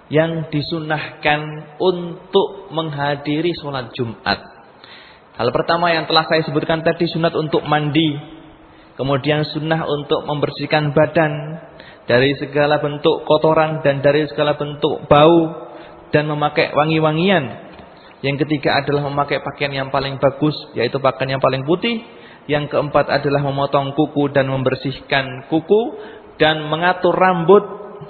yang disunahkan untuk menghadiri sholat Jumat. Hal pertama yang telah saya sebutkan tadi sunat untuk mandi. Kemudian sunnah untuk membersihkan badan dari segala bentuk kotoran dan dari segala bentuk bau dan memakai wangi-wangian. Yang ketiga adalah memakai pakaian yang paling bagus, yaitu pakaian yang paling putih. Yang keempat adalah memotong kuku dan membersihkan kuku dan mengatur rambut,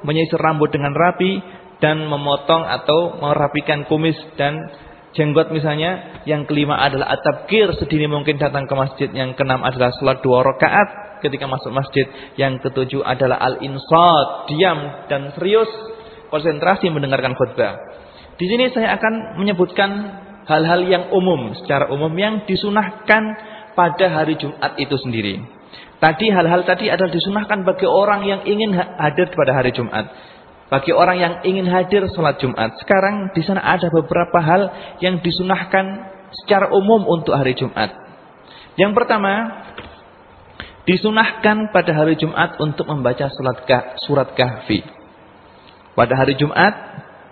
menyisir rambut dengan rapi dan memotong atau merapikan kumis dan jenggot misalnya. Yang kelima adalah atabkir sedini mungkin datang ke masjid. Yang keenam adalah sholat dua rakaat ketika masuk masjid. Yang ketujuh adalah al-insad, diam dan serius konsentrasi mendengarkan khutbah. Di sini saya akan menyebutkan hal-hal yang umum, secara umum yang disunahkan pada hari Jumat itu sendiri. Tadi hal-hal tadi adalah disunahkan bagi orang yang ingin hadir pada hari Jumat. Bagi orang yang ingin hadir sholat Jumat. Sekarang di sana ada beberapa hal yang disunahkan secara umum untuk hari Jumat. Yang pertama, disunahkan pada hari Jumat untuk membaca surat kahfi. Pada hari Jumat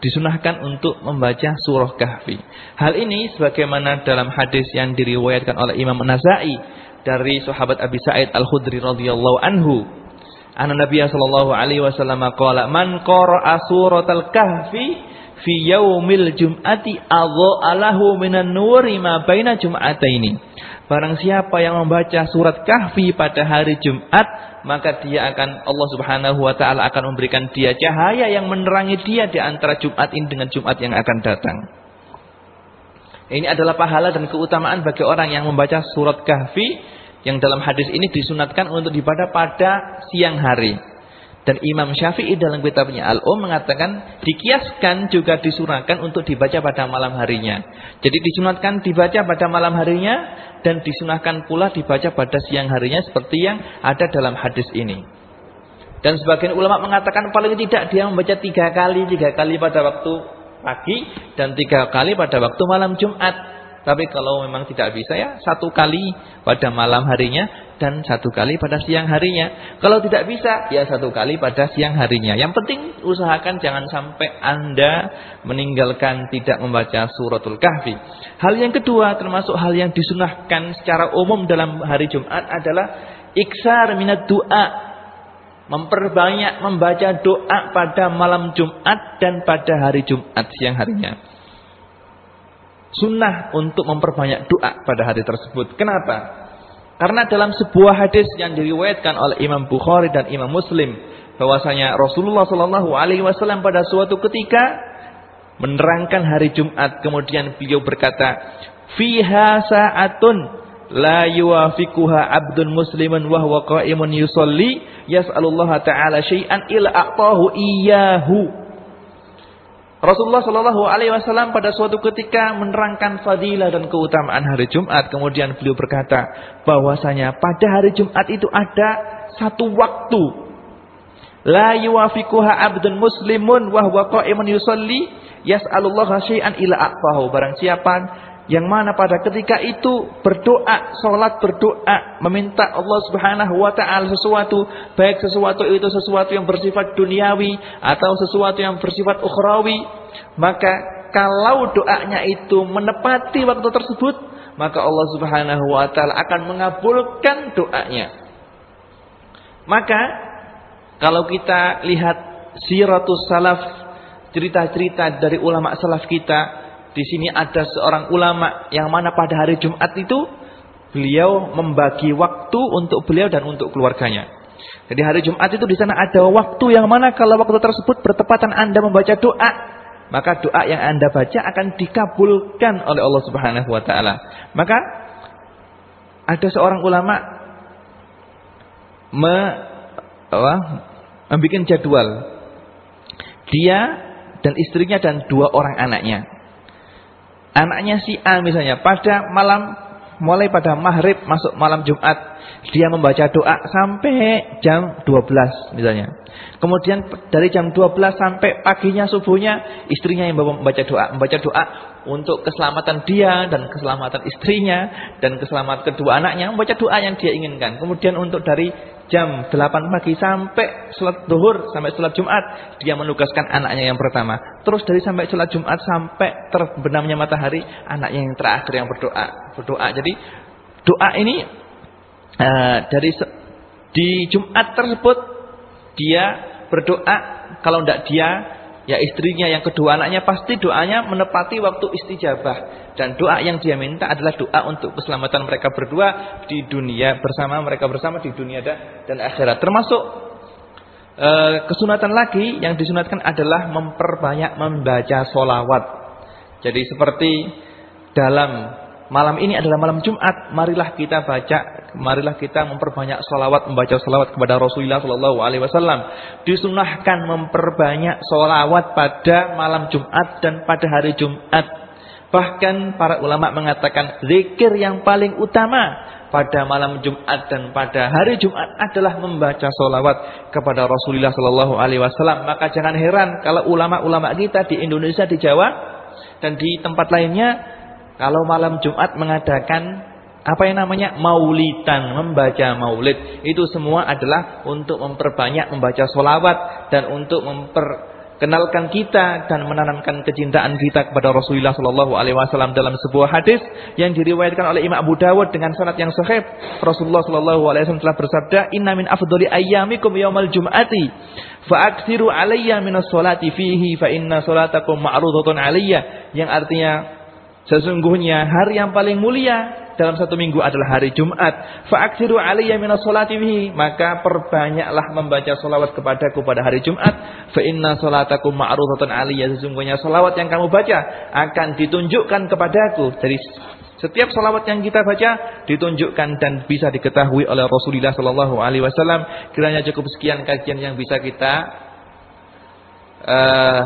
disunahkan untuk membaca surah Kahfi. Hal ini sebagaimana dalam hadis yang diriwayatkan oleh Imam An-Nasa'i dari sahabat Abi Sa'id Al-Khudri radhiyallahu anhu. Anna Nabi sallallahu alaihi wasallam qala man qara'a suratal kahfi fi yaumil jum'ati adha'alahu minan nuri ma baina jum'ataini. Barang siapa yang membaca surat kahfi pada hari Jumat maka dia akan Allah Subhanahu wa taala akan memberikan dia cahaya yang menerangi dia di antara Jumat ini dengan Jumat yang akan datang. Ini adalah pahala dan keutamaan bagi orang yang membaca surat Kahfi yang dalam hadis ini disunatkan untuk dibaca pada siang hari. Dan Imam Syafi'i dalam kitabnya Al-Um mengatakan dikiaskan juga disunatkan untuk dibaca pada malam harinya. Jadi disunatkan dibaca pada malam harinya dan disunahkan pula dibaca pada siang harinya seperti yang ada dalam hadis ini. Dan sebagian ulama mengatakan paling tidak dia membaca tiga kali, tiga kali pada waktu pagi dan tiga kali pada waktu malam Jumat. Tapi kalau memang tidak bisa ya satu kali pada malam harinya dan satu kali pada siang harinya. Kalau tidak bisa ya satu kali pada siang harinya. Yang penting usahakan jangan sampai Anda meninggalkan tidak membaca suratul kahfi. Hal yang kedua termasuk hal yang disunahkan secara umum dalam hari Jumat adalah iksar minat doa. Memperbanyak membaca doa pada malam Jumat dan pada hari Jumat siang harinya sunnah untuk memperbanyak doa pada hari tersebut. Kenapa? Karena dalam sebuah hadis yang diriwayatkan oleh Imam Bukhari dan Imam Muslim bahwasanya Rasulullah Shallallahu Alaihi Wasallam pada suatu ketika menerangkan hari Jumat kemudian beliau berkata fiha sa'atun la yuwafiquha abdun musliman wa huwa qa'imun yusalli yas'alullaha ta'ala syai'an ila a'tahu iyyahu Rasulullah Shallallahu Alaihi Wasallam pada suatu ketika menerangkan fadilah dan keutamaan hari Jumat, kemudian beliau berkata bahwasanya pada hari Jumat itu ada satu waktu. La yuwafiquha abdun muslimun wa huwa qa'imun yusalli yas'alullaha syai'an ila aqfahu. Barang siapa yang mana pada ketika itu berdoa, sholat berdoa, meminta Allah subhanahu wa ta'ala sesuatu, baik sesuatu itu sesuatu yang bersifat duniawi, atau sesuatu yang bersifat ukhrawi, maka kalau doanya itu menepati waktu tersebut, maka Allah Subhanahu wa taala akan mengabulkan doanya. Maka kalau kita lihat siratus salaf, cerita-cerita dari ulama salaf kita, di sini ada seorang ulama yang mana pada hari Jumat itu beliau membagi waktu untuk beliau dan untuk keluarganya. Jadi hari Jumat itu di sana ada waktu yang mana kalau waktu tersebut bertepatan Anda membaca doa, maka doa yang Anda baca akan dikabulkan oleh Allah Subhanahu wa taala. Maka ada seorang ulama me, apa, membuat jadwal. Dia dan istrinya dan dua orang anaknya. Anaknya si A misalnya pada malam mulai pada maghrib masuk malam Jumat dia membaca doa sampai jam 12 misalnya. Kemudian dari jam 12 sampai paginya subuhnya istrinya yang membaca doa, membaca doa untuk keselamatan dia dan keselamatan istrinya dan keselamatan kedua anaknya, membaca doa yang dia inginkan. Kemudian untuk dari jam 8 pagi sampai sholat duhur sampai sholat Jumat dia menugaskan anaknya yang pertama. Terus dari sampai sholat Jumat sampai terbenamnya matahari anaknya yang terakhir yang berdoa berdoa. Jadi doa ini uh, dari di Jumat tersebut dia berdoa kalau tidak dia ya istrinya yang kedua anaknya pasti doanya menepati waktu istijabah dan doa yang dia minta adalah doa untuk keselamatan mereka berdua di dunia bersama mereka bersama di dunia dan akhirat termasuk e, kesunatan lagi yang disunatkan adalah memperbanyak membaca solawat jadi seperti dalam Malam ini adalah malam Jumat. Marilah kita baca, marilah kita memperbanyak salawat, membaca salawat kepada Rasulullah Shallallahu Alaihi Wasallam. Disunahkan memperbanyak salawat pada malam Jumat dan pada hari Jumat. Bahkan para ulama mengatakan zikir yang paling utama pada malam Jumat dan pada hari Jumat adalah membaca salawat kepada Rasulullah Shallallahu Alaihi Wasallam. Maka jangan heran kalau ulama-ulama kita di Indonesia, di Jawa dan di tempat lainnya kalau malam Jumat mengadakan apa yang namanya maulidan, membaca maulid. Itu semua adalah untuk memperbanyak membaca solawat dan untuk memperkenalkan kita dan menanamkan kecintaan kita kepada Rasulullah Shallallahu Alaihi Wasallam dalam sebuah hadis yang diriwayatkan oleh Imam Abu Dawud dengan sanad yang sahih. Rasulullah Shallallahu Alaihi Wasallam telah bersabda, Inna min afdoli ayyamikum yaumal jum'ati fa'aksiru alayya minas solati fihi fa inna solatakum ma'rudatun alayya yang artinya Sesungguhnya hari yang paling mulia dalam satu minggu adalah hari Jumat. Fa'aksiru alaiya minas bihi. Maka perbanyaklah membaca salawat kepadaku pada hari Jumat. Fa inna salatakum ma'rudhatun alaiya. Sesungguhnya salawat yang kamu baca akan ditunjukkan kepadaku. Jadi setiap salawat yang kita baca ditunjukkan dan bisa diketahui oleh Rasulullah sallallahu alaihi wasallam. Kiranya cukup sekian kajian yang bisa kita uh,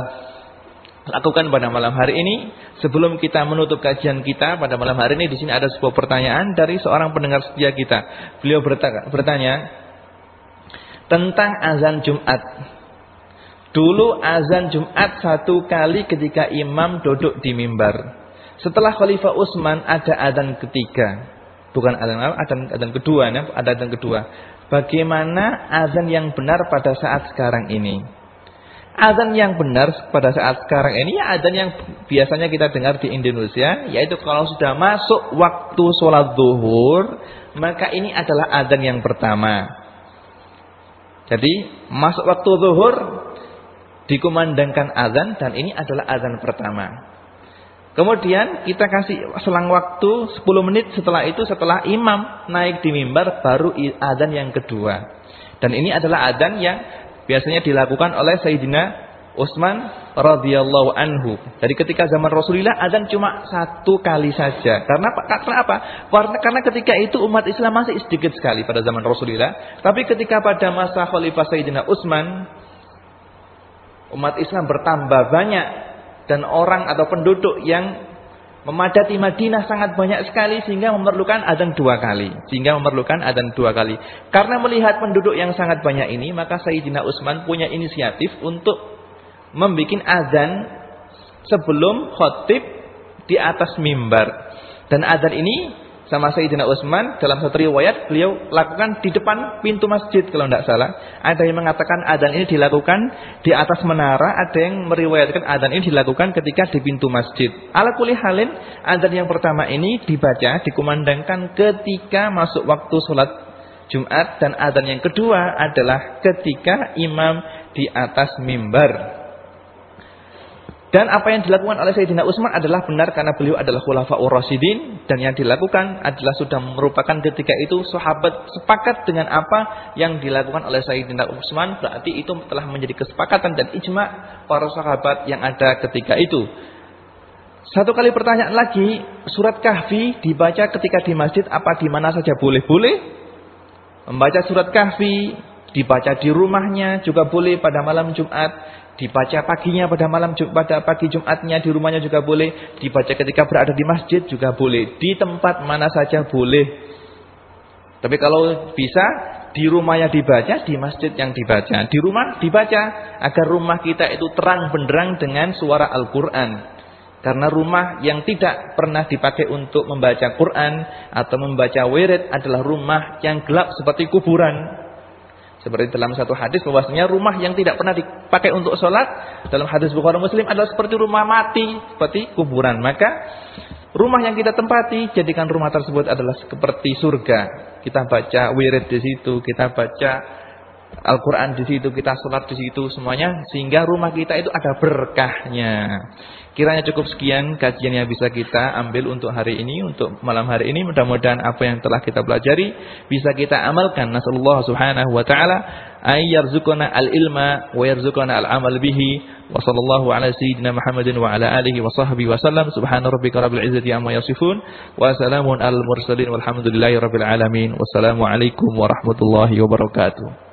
lakukan pada malam hari ini. Sebelum kita menutup kajian kita pada malam hari ini di sini ada sebuah pertanyaan dari seorang pendengar setia kita. Beliau bertanya tentang azan Jumat. Dulu azan Jumat satu kali ketika imam duduk di mimbar. Setelah Khalifah Utsman ada azan ketiga. Bukan azan azan azan kedua ya, ada azan kedua. Bagaimana azan yang benar pada saat sekarang ini? Azan yang benar pada saat sekarang ini ya azan yang biasanya kita dengar di Indonesia yaitu kalau sudah masuk waktu sholat zuhur maka ini adalah azan yang pertama. Jadi masuk waktu zuhur dikumandangkan azan dan ini adalah azan pertama. Kemudian kita kasih selang waktu 10 menit setelah itu setelah imam naik di mimbar baru azan yang kedua. Dan ini adalah azan yang biasanya dilakukan oleh Sayyidina Utsman radhiyallahu anhu. Jadi ketika zaman Rasulullah azan cuma satu kali saja. Karena karena apa? Karena, ketika itu umat Islam masih sedikit sekali pada zaman Rasulullah. Tapi ketika pada masa Khalifah Sayyidina Utsman umat Islam bertambah banyak dan orang atau penduduk yang Memadati Madinah sangat banyak sekali sehingga memerlukan adzan dua kali. Sehingga memerlukan adzan dua kali. Karena melihat penduduk yang sangat banyak ini, maka Sayyidina Utsman punya inisiatif untuk membuat adzan sebelum khotib di atas mimbar. Dan adzan ini sama Sayyidina Utsman dalam satu riwayat beliau lakukan di depan pintu masjid kalau tidak salah. Ada yang mengatakan adzan ini dilakukan di atas menara, ada yang meriwayatkan adzan ini dilakukan ketika di pintu masjid. Ala kulli halin adzan yang pertama ini dibaca, dikumandangkan ketika masuk waktu sholat Jumat dan adzan yang kedua adalah ketika imam di atas mimbar. Dan apa yang dilakukan oleh Sayyidina Utsman adalah benar karena beliau adalah khulafaur rasyidin dan yang dilakukan adalah sudah merupakan ketika itu sahabat sepakat dengan apa yang dilakukan oleh Sayyidina Utsman berarti itu telah menjadi kesepakatan dan ijma para sahabat yang ada ketika itu. Satu kali pertanyaan lagi, surat Kahfi dibaca ketika di masjid apa di mana saja boleh? Boleh. Membaca surat Kahfi dibaca di rumahnya juga boleh pada malam Jumat Dibaca paginya pada malam pada pagi Jumatnya di rumahnya juga boleh. Dibaca ketika berada di masjid juga boleh. Di tempat mana saja boleh. Tapi kalau bisa di rumahnya dibaca, di masjid yang dibaca. Di rumah dibaca agar rumah kita itu terang benderang dengan suara Al-Quran. Karena rumah yang tidak pernah dipakai untuk membaca Quran atau membaca wirid adalah rumah yang gelap seperti kuburan. Seperti dalam satu hadis bahwasanya rumah yang tidak pernah dipakai untuk sholat dalam hadis Bukhari Muslim adalah seperti rumah mati, seperti kuburan. Maka rumah yang kita tempati jadikan rumah tersebut adalah seperti surga. Kita baca wirid di situ, kita baca Al-Quran di situ, kita sholat di situ semuanya sehingga rumah kita itu ada berkahnya. Kiranya cukup sekian kajian yang bisa kita ambil untuk hari ini, untuk malam hari ini. Mudah-mudahan apa yang telah kita pelajari bisa kita amalkan. Nasallallahu subhanahu wa ta'ala ayyarzuqana al-ilma wa yarzuqana al-amal bihi. Wa sallallahu ala sayyidina Muhammadin wa ala alihi wa sahbihi wa sallam. Subhana rabbika rabbil izzati amma yasifun. Wa salamun al-mursalin walhamdulillahi rabbil alamin. Wassalamualaikum warahmatullahi wabarakatuh.